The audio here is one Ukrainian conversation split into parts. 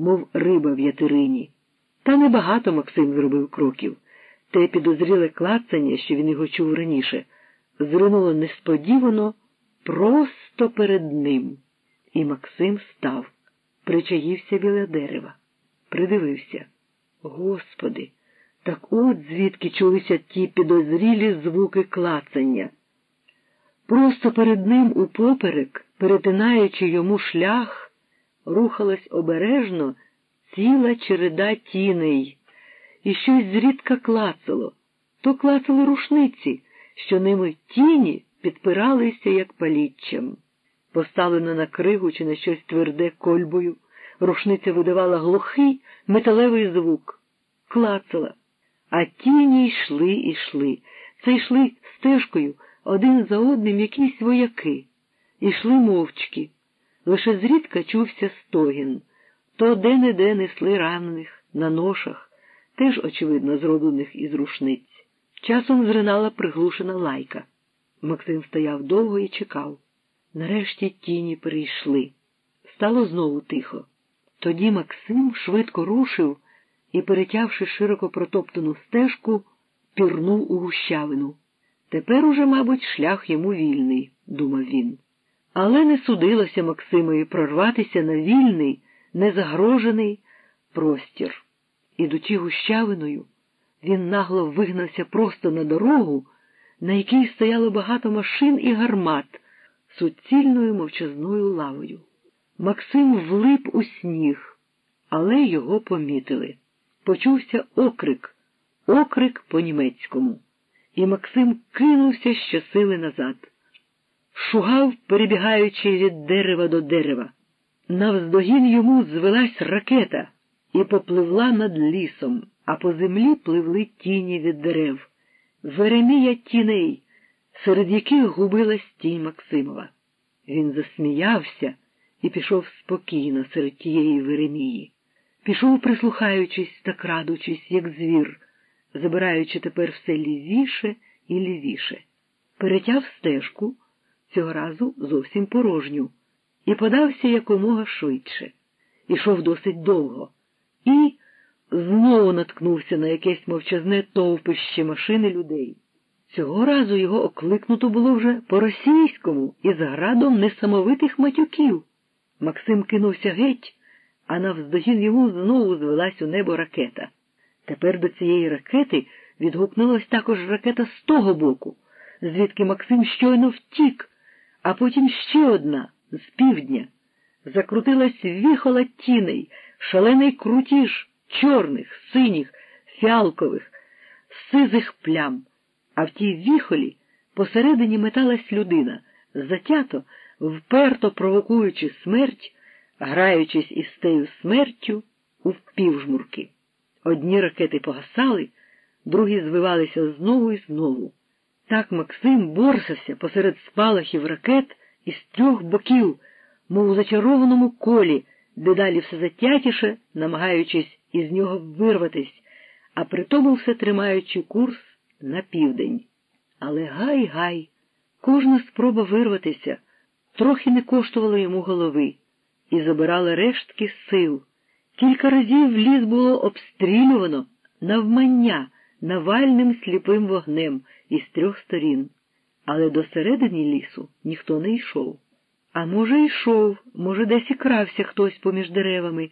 мов риба в ятерині. Та небагато Максим зробив кроків. Те підозріле клацання, що він його чув раніше, зринуло несподівано просто перед ним. І Максим став, причаївся біля дерева, придивився. Господи, так от звідки чулися ті підозрілі звуки клацання. Просто перед ним упоперек, перетинаючи йому шлях, рухалась обережно ціла череда тіней, і щось зрідка клацало, то клацали рушниці, що ними тіні підпиралися, як паліччям. Поставлено на кригу чи на щось тверде кольбою, рушниця видавала глухий металевий звук, клацала, а тіні йшли і йшли. Це йшли стежкою один за одним якісь вояки, ішли мовчки. Лише зрідка чувся стогін, то де-не-де несли ранених на ношах, теж, очевидно, зроблених із рушниць. Часом зринала приглушена лайка. Максим стояв довго і чекав. Нарешті тіні прийшли. Стало знову тихо. Тоді Максим швидко рушив і, перетявши широко протоптану стежку, пірнув у гущавину. Тепер уже, мабуть, шлях йому вільний, думав він. Але не судилося Максимові прорватися на вільний, незагрожений простір. Ідучи гущавиною, він нагло вигнався просто на дорогу, на якій стояло багато машин і гармат суцільною мовчазною лавою. Максим влип у сніг, але його помітили. Почувся окрик, окрик по-німецькому, і Максим кинувся щосили назад. Шугав, перебігаючи від дерева до дерева. Навздогін йому звелась ракета і попливла над лісом, а по землі пливли тіні від дерев. Веремія тіней, серед яких губилась тінь Максимова. Він засміявся і пішов спокійно серед тієї Веремії. Пішов, прислухаючись та крадучись, як звір, забираючи тепер все лівіше і лівіше. Перетяв стежку, цього разу зовсім порожню, і подався якомога швидше. Ішов досить довго і знову наткнувся на якесь мовчазне товпище машини людей. Цього разу його окликнуто було вже по-російському із градом несамовитих матюків. Максим кинувся геть, а навздогін йому знову звелась у небо ракета. Тепер до цієї ракети відгукнулась також ракета з того боку, звідки Максим щойно втік, а потім ще одна з півдня. Закрутилась віхола тіней, шалений крутіж чорних, синіх, фіалкових, сизих плям, а в тій віхолі посередині металась людина, затято, вперто провокуючи смерть, граючись із тею смертю у півжмурки. Одні ракети погасали, другі звивалися знову і знову. Так Максим борсався посеред спалахів ракет із трьох боків, мов у зачарованому колі, дедалі все затятіше, намагаючись із нього вирватись, а при тому все тримаючи курс на південь. Але гай гай, кожна спроба вирватися трохи не коштувала йому голови і забирала рештки сил. Кілька разів ліс було обстрілювано навмання навальним сліпим вогнем із трьох сторін, але до середини лісу ніхто не йшов. А може, йшов, може, десь і крався хтось поміж деревами,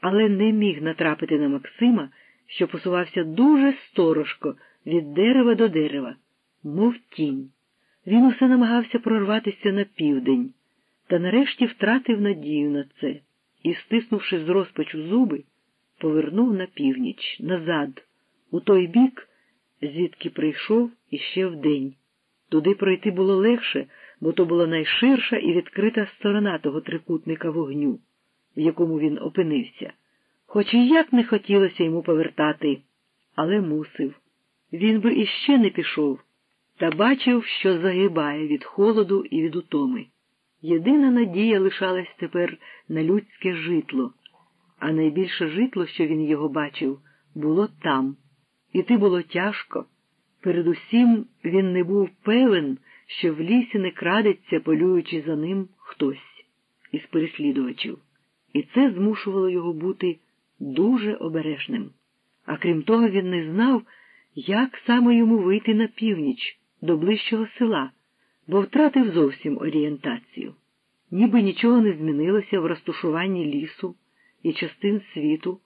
але не міг натрапити на Максима, що посувався дуже сторожко від дерева до дерева, мов тінь. Він усе намагався прорватися на південь, та нарешті втратив надію на це і, стиснувши з розпачу зуби, повернув на північ, назад, у той бік, звідки прийшов іще вдень. Туди пройти було легше, бо то була найширша і відкрита сторона того трикутника вогню, в якому він опинився. Хоч і як не хотілося йому повертати, але мусив. Він би іще не пішов, та бачив, що загибає від холоду і від утоми. Єдина надія лишалась тепер на людське житло, а найбільше житло, що він його бачив, було там. Іти було тяжко. Передусім він не був певен, що в лісі не крадеться, полюючи за ним хтось із переслідувачів. і це змушувало його бути дуже обережним. А крім того, він не знав, як саме йому вийти на північ до ближчого села, бо втратив зовсім орієнтацію. Ніби нічого не змінилося в розташуванні лісу і частин світу,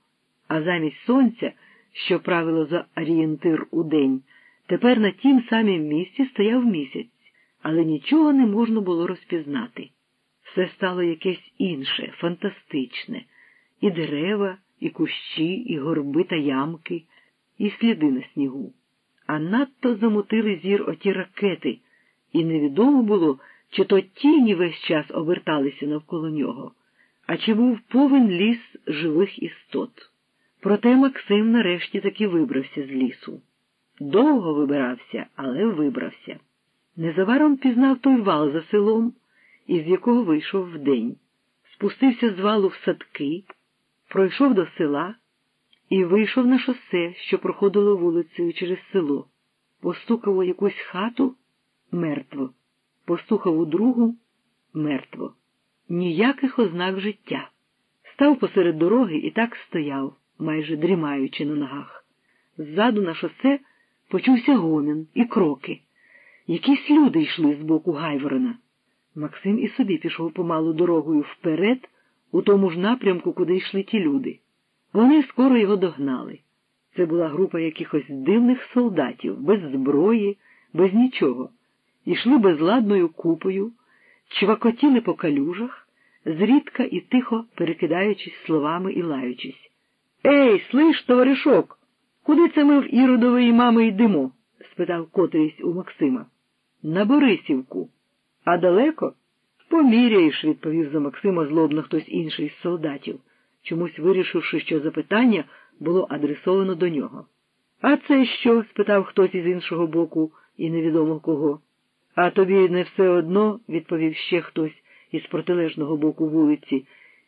а замість сонця, що правило за орієнтир у день, тепер на тім самім місці стояв місяць, але нічого не можна було розпізнати. Все стало якесь інше, фантастичне, і дерева, і кущі, і горби та ямки, і сліди на снігу. А надто замутили зір оті ракети, і невідомо було, чи то тіні весь час оберталися навколо нього, а чи був повен ліс живих істот. Проте Максим нарешті таки вибрався з лісу. Довго вибирався, але вибрався. Незабаром пізнав той вал за селом, із якого вийшов вдень, спустився з валу в садки, пройшов до села і вийшов на шосе, що проходило вулицею через село, постукав у якусь хату мертво, постукав у другу мертво. Ніяких ознак життя. Став посеред дороги і так стояв, майже дрімаючи на ногах. Ззаду на шосе почувся гомін і кроки. Якісь люди йшли з боку Гайворона. Максим і собі пішов помалу дорогою вперед, у тому ж напрямку, куди йшли ті люди. Вони скоро його догнали. Це була група якихось дивних солдатів, без зброї, без нічого. Ішли безладною купою, чвакотіли по калюжах, зрідка і тихо перекидаючись словами і лаючись. Ей, слиш, товаришок, куди це ми в Іродової мами йдемо? спитав котрийсь у Максима. На Борисівку. А далеко? Поміряєш, відповів за Максима злобно хтось інший з солдатів, чомусь вирішивши, що запитання було адресовано до нього. А це що? спитав хтось із іншого боку і невідомо кого. А тобі не все одно, відповів ще хтось із протилежного боку вулиці,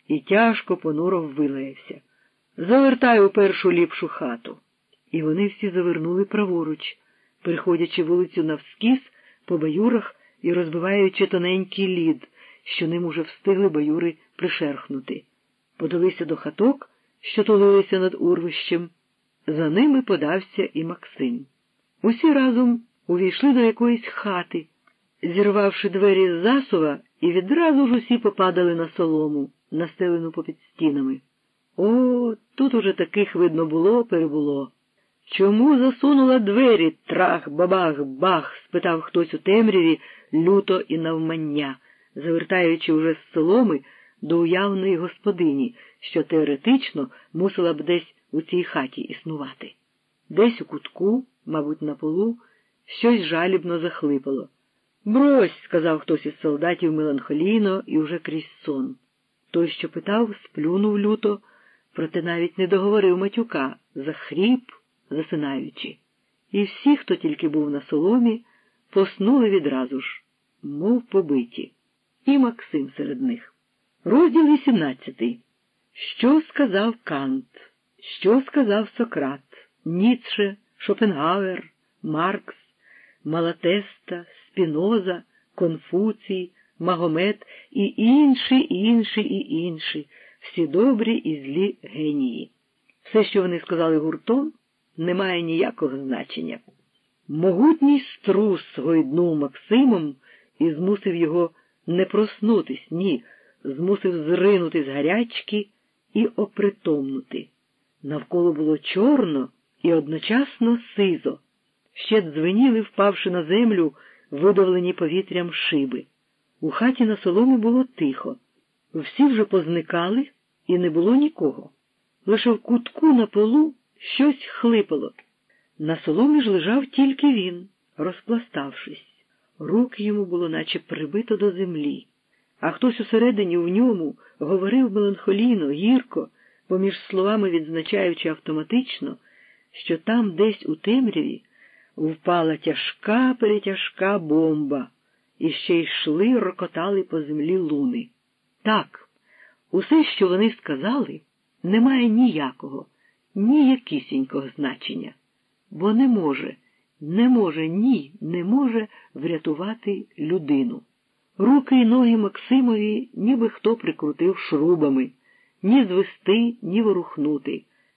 і тяжко понуро вилаявся. Завертай у першу ліпшу хату. І вони всі завернули праворуч, переходячи вулицю навскіз по баюрах і розбиваючи тоненький лід, що ним уже встигли баюри пришерхнути. Подалися до хаток, що тулилися над урвищем. За ними подався і Максим. Усі разом увійшли до якоїсь хати, зірвавши двері з засува, і відразу ж усі попадали на солому, настелену попід стінами. О, тут уже таких видно було, перебуло. Чому засунула двері трах, бабах, бах? спитав хтось у темряві люто і навмання, завертаючи уже з соломи до уявної господині, що теоретично мусила б десь у цій хаті існувати. Десь у кутку, мабуть, на полу, щось жалібно захлипало. Брось, сказав хтось із солдатів меланхолійно і уже крізь сон. Той, що питав, сплюнув люто, проте навіть не договорив матюка, захріп, засинаючи. І всі, хто тільки був на соломі, поснули відразу ж, мов побиті, і Максим серед них. Розділ 18. Що сказав Кант? Що сказав Сократ, Ніцше, Шопенгауер, Маркс, Малатеста, Спіноза, Конфуцій, Магомед і інші, інші і інші, всі добрі і злі генії. Все, що вони сказали гуртом, не має ніякого значення. Могутній струс гойднув Максимом і змусив його не проснутись, ні, змусив зринути з гарячки і опритомнути. Навколо було чорно і одночасно сизо. Ще дзвеніли, впавши на землю, видавлені повітрям шиби. У хаті на соломі було тихо. Всі вже позникали, і не було нікого. Лише в кутку на полу щось хлипало. На соломі ж лежав тільки він, розпластавшись. Руки йому було наче прибито до землі, а хтось усередині в ньому говорив меланхолійно, гірко, поміж словами відзначаючи автоматично, що там десь у темряві впала тяжка перетяжка бомба, і ще йшли, рокотали по землі луни. Так, усе, що вони сказали, не має ніякого, ніякісінького значення, бо не може, не може, ні, не може врятувати людину. Руки й ноги Максимові ніби хто прикрутив шрубами, ні звести, ні ворухнути.